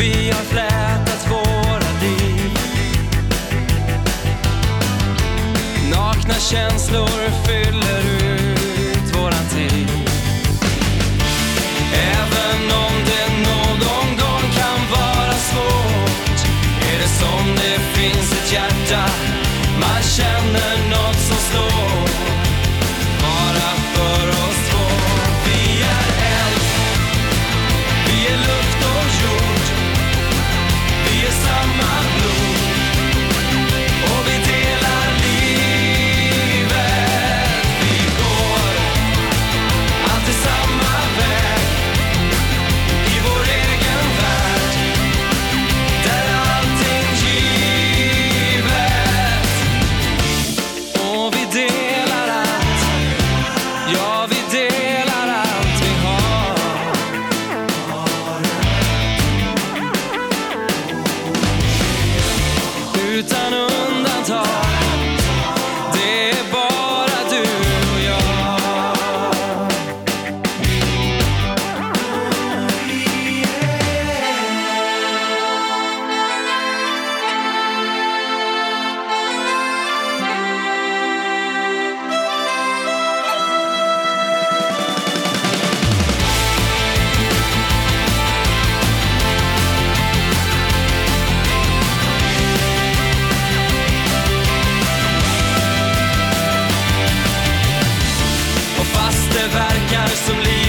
Vi har flätat våra liv. Nakna känslor fyller ut våran tid. Även om det någon gång kan vara svårt Är det som det finns ett hjärta. Man känner nåt som slår. scrutin some leaves.